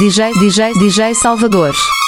DJ, DJ, DJ Salvador.